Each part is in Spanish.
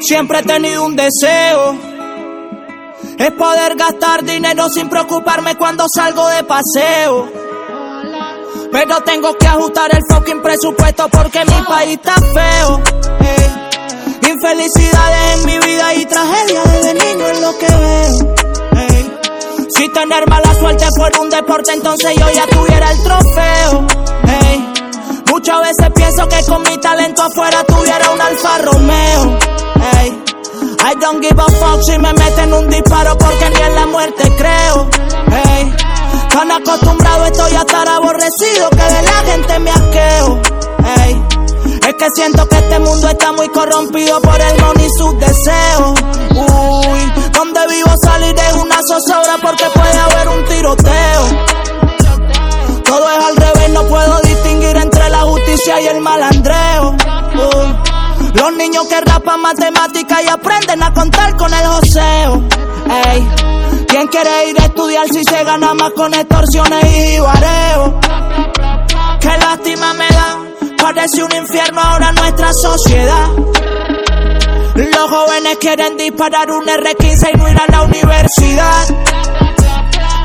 Siempre he tenido un deseo. Es poder gastar dinero sin preocuparme cuando salgo de paseo. Pero tengo que ajustar el fucking presupuesto porque mi país está feo. Infelicidades en mi vida y tragedia desde niño es lo que veo. Si tener mala suerte fuera un deporte, entonces yo ya tuviera el trofeo. Veces pienso que con mi talento afuera tuviera un Alfa Romeo. I don't give a fuck si me meten un disparo porque ni en la muerte creo. tan acostumbrado estoy a estar aborrecido que de la gente me asqueo. es que siento que este mundo está muy corrompido por el money y sus deseos. Y el malandreo. Los niños que rapan matemáticas y aprenden a contar con el joseo. Ey, ¿quién quiere ir a estudiar si se gana más con extorsiones y bareo? Qué lástima me da, parece un infierno ahora nuestra sociedad. Los jóvenes quieren disparar un R15 y no ir a la universidad.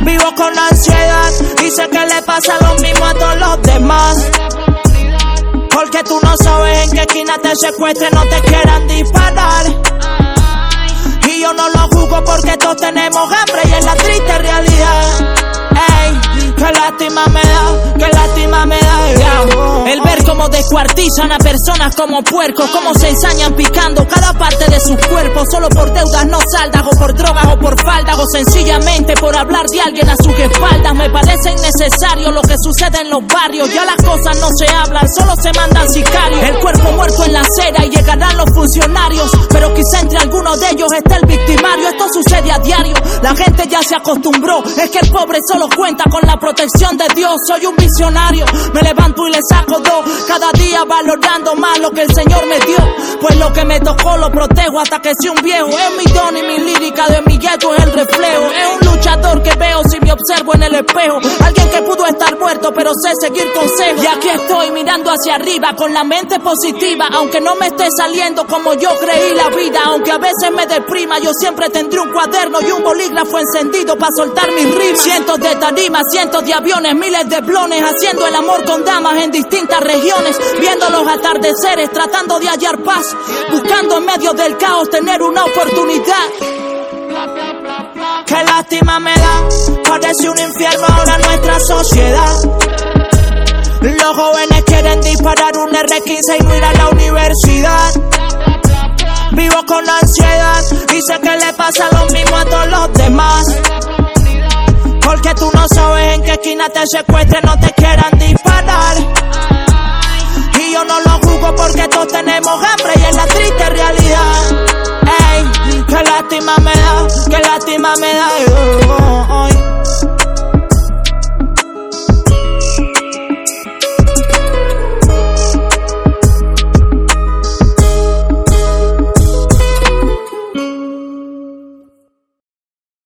Vivo con ansiedad sé que le pasa lo mismo a todos los demás. Porque tú no sabes en qué esquina te secuestren, no te quieran disparar. Y yo no lo juzgo porque todos tenemos hambre y es la triste realidad. Descuartizan a personas como puercos, cómo se ensañan picando cada parte de sus cuerpos, solo por deudas no saldas, o por drogas, o por faldas, o sencillamente por hablar de alguien a sus espaldas. Me parece innecesario lo que sucede en los barrios, ya las cosas no se hablan, solo se mandan sicarios. El cuerpo muerto en la acera y llegarán los funcionarios, pero quizá entre algunos de ellos esté el victimario. Esto sucede a diario, la gente ya se acostumbró, es que el pobre solo cuenta con la protección de Dios. Soy un visionario, me levanto y le saco dos día valorando más lo que el Señor me dio. Pues lo que me tocó lo protejo hasta que sea un viejo. Es mi don y mi lírica de mi gueto es el reflejo. Es un luchador que veo observo en el espejo. Alguien que pudo estar muerto, pero sé seguir consejos. Y aquí estoy mirando hacia arriba con la mente positiva. Aunque no me esté saliendo como yo creí la vida. Aunque a veces me deprima, yo siempre tendré un cuaderno y un bolígrafo encendido para soltar mis rimas. Cientos de tarimas, cientos de aviones, miles de blones. Haciendo el amor con damas en distintas regiones viendo los atardeceres, tratando de hallar paz, buscando en medio del caos tener una oportunidad. Qué lástima me da, parece un infierno ahora nuestra sociedad. Los jóvenes quieren disparar un R15 y no ir a la universidad. Vivo con ansiedad y sé que le pasa lo mismo a todos los demás. Porque tú no sabes en qué esquina te secuestren, no te quieran disparar yo no lo juzgo porque todos tenemos hambre y es la triste realidad. Ey, qué lástima me da, qué lástima me da.